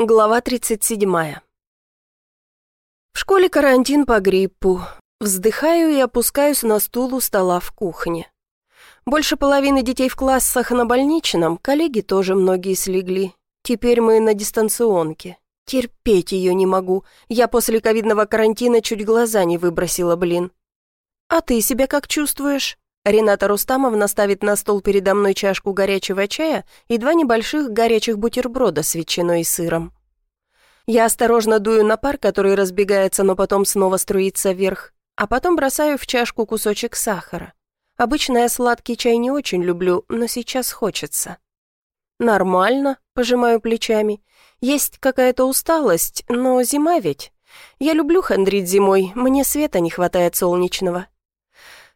Глава 37. В школе карантин по гриппу. Вздыхаю и опускаюсь на стул у стола в кухне. Больше половины детей в классах на больничном, коллеги тоже многие слегли. Теперь мы на дистанционке. Терпеть ее не могу. Я после ковидного карантина чуть глаза не выбросила, блин. А ты себя как чувствуешь? Рената Рустамовна ставит на стол передо мной чашку горячего чая и два небольших горячих бутерброда с ветчиной и сыром. Я осторожно дую на пар, который разбегается, но потом снова струится вверх, а потом бросаю в чашку кусочек сахара. Обычно я сладкий чай не очень люблю, но сейчас хочется. «Нормально», — пожимаю плечами. «Есть какая-то усталость, но зима ведь. Я люблю хандрить зимой, мне света не хватает солнечного.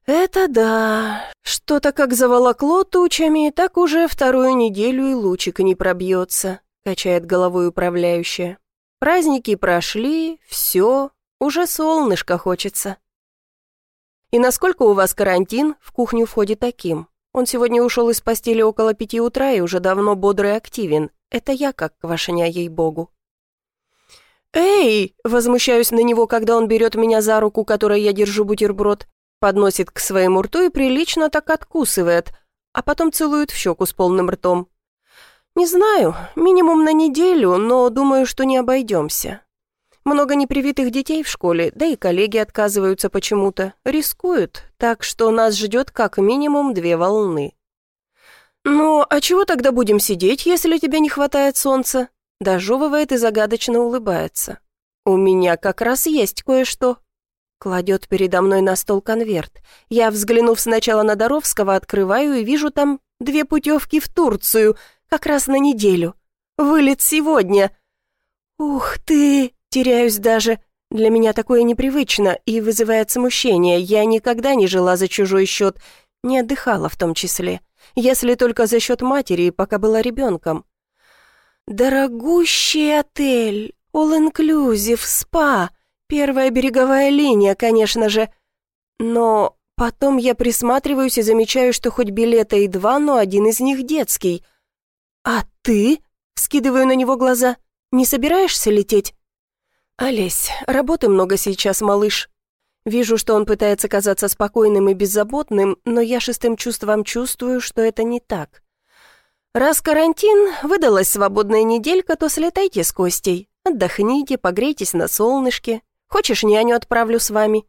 «Это да. Что-то как заволокло тучами, так уже вторую неделю и лучик не пробьется», — качает головой управляющая. «Праздники прошли, все, уже солнышко хочется». «И насколько у вас карантин?» — в кухню входит таким. Он сегодня ушел из постели около пяти утра и уже давно бодрый и активен. Это я как квашня, ей-богу. «Эй!» — возмущаюсь на него, когда он берет меня за руку, которой я держу бутерброд подносит к своему рту и прилично так откусывает, а потом целует в щеку с полным ртом. «Не знаю, минимум на неделю, но думаю, что не обойдемся. Много непривитых детей в школе, да и коллеги отказываются почему-то, рискуют, так что нас ждет как минимум две волны». «Ну, а чего тогда будем сидеть, если тебе не хватает солнца?» Дожевывает и загадочно улыбается. «У меня как раз есть кое-что, Кладет передо мной на стол конверт. Я, взглянув сначала на Доровского, открываю и вижу там две путевки в Турцию, как раз на неделю. Вылет сегодня. Ух ты, теряюсь даже. Для меня такое непривычно и вызывает смущение. Я никогда не жила за чужой счет, не отдыхала в том числе. Если только за счет матери, пока была ребенком. Дорогущий отель, all-inclusive, спа — Первая береговая линия, конечно же. Но потом я присматриваюсь и замечаю, что хоть билета и два, но один из них детский. «А ты?» — скидываю на него глаза. «Не собираешься лететь?» «Олесь, работы много сейчас, малыш». Вижу, что он пытается казаться спокойным и беззаботным, но я шестым чувством чувствую, что это не так. Раз карантин, выдалась свободная неделька, то слетайте с Костей. Отдохните, погрейтесь на солнышке, Хочешь, няню отправлю с вами?»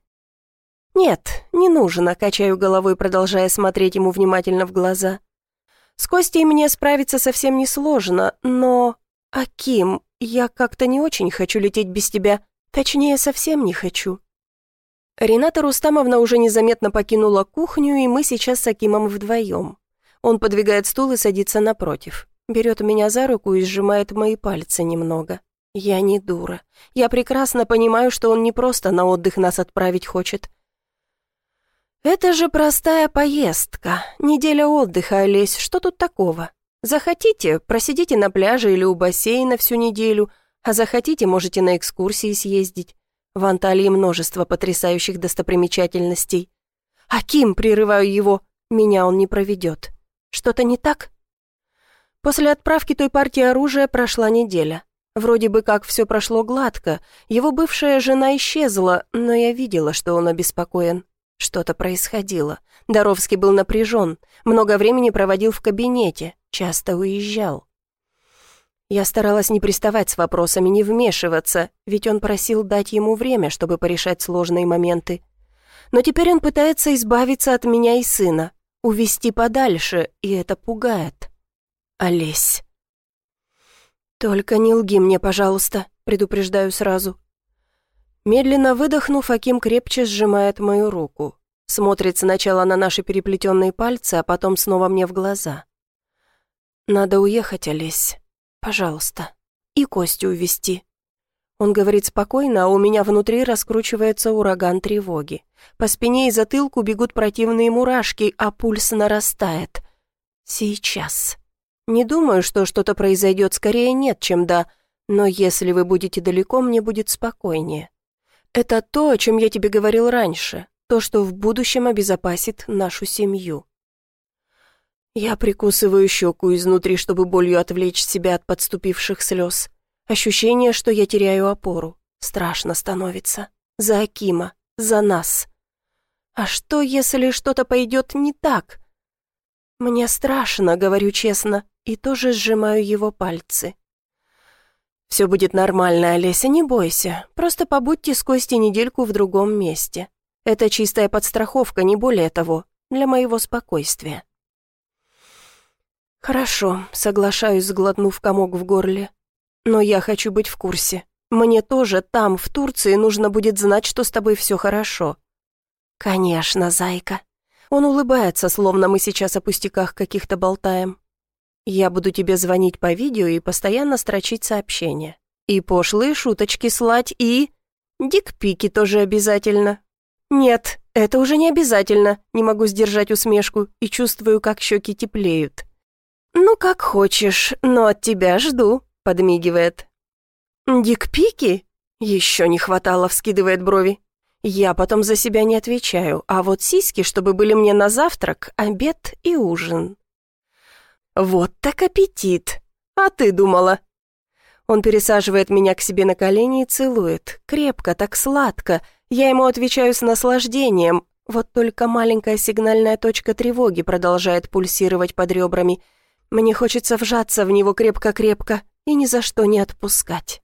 «Нет, не нужно», — качаю головой, продолжая смотреть ему внимательно в глаза. «С Костей мне справиться совсем несложно, но... Аким, я как-то не очень хочу лететь без тебя. Точнее, совсем не хочу». Рената Рустамовна уже незаметно покинула кухню, и мы сейчас с Акимом вдвоем. Он подвигает стул и садится напротив. Берет меня за руку и сжимает мои пальцы немного. Я не дура. Я прекрасно понимаю, что он не просто на отдых нас отправить хочет. Это же простая поездка. Неделя отдыха, Олесь, что тут такого? Захотите, просидите на пляже или у бассейна всю неделю, а захотите, можете на экскурсии съездить. В Анталии множество потрясающих достопримечательностей. Аким, прерываю его, меня он не проведет. Что-то не так? После отправки той партии оружия прошла неделя. Вроде бы как все прошло гладко, его бывшая жена исчезла, но я видела, что он обеспокоен. Что-то происходило. Доровский был напряжен, много времени проводил в кабинете, часто уезжал. Я старалась не приставать с вопросами, не вмешиваться, ведь он просил дать ему время, чтобы порешать сложные моменты. Но теперь он пытается избавиться от меня и сына, увести подальше, и это пугает. Олесь. «Только не лги мне, пожалуйста», — предупреждаю сразу. Медленно выдохнув, Аким крепче сжимает мою руку. Смотрит сначала на наши переплетенные пальцы, а потом снова мне в глаза. «Надо уехать, Олесь. Пожалуйста. И Костю увезти». Он говорит спокойно, а у меня внутри раскручивается ураган тревоги. По спине и затылку бегут противные мурашки, а пульс нарастает. «Сейчас». Не думаю, что что-то произойдет, скорее нет, чем да, но если вы будете далеко, мне будет спокойнее. Это то, о чем я тебе говорил раньше, то, что в будущем обезопасит нашу семью. Я прикусываю щеку изнутри, чтобы болью отвлечь себя от подступивших слез. Ощущение, что я теряю опору. Страшно становится. За Акима, за нас. А что, если что-то пойдет не так? Мне страшно, говорю честно, и тоже сжимаю его пальцы. «Все будет нормально, Олеся, не бойся. Просто побудьте с Костей недельку в другом месте. Это чистая подстраховка, не более того, для моего спокойствия». «Хорошо», — соглашаюсь, сглотнув комок в горле. «Но я хочу быть в курсе. Мне тоже там, в Турции, нужно будет знать, что с тобой все хорошо». «Конечно, зайка». Он улыбается, словно мы сейчас о пустяках каких-то болтаем. Я буду тебе звонить по видео и постоянно строчить сообщения. И пошлые шуточки слать, и... Дикпики тоже обязательно. Нет, это уже не обязательно. Не могу сдержать усмешку и чувствую, как щеки теплеют. «Ну, как хочешь, но от тебя жду», — подмигивает. «Дикпики?» Еще не хватало, вскидывает брови. Я потом за себя не отвечаю, а вот сиськи, чтобы были мне на завтрак, обед и ужин. «Вот так аппетит! А ты думала?» Он пересаживает меня к себе на колени и целует. Крепко, так сладко. Я ему отвечаю с наслаждением. Вот только маленькая сигнальная точка тревоги продолжает пульсировать под ребрами. Мне хочется вжаться в него крепко-крепко и ни за что не отпускать.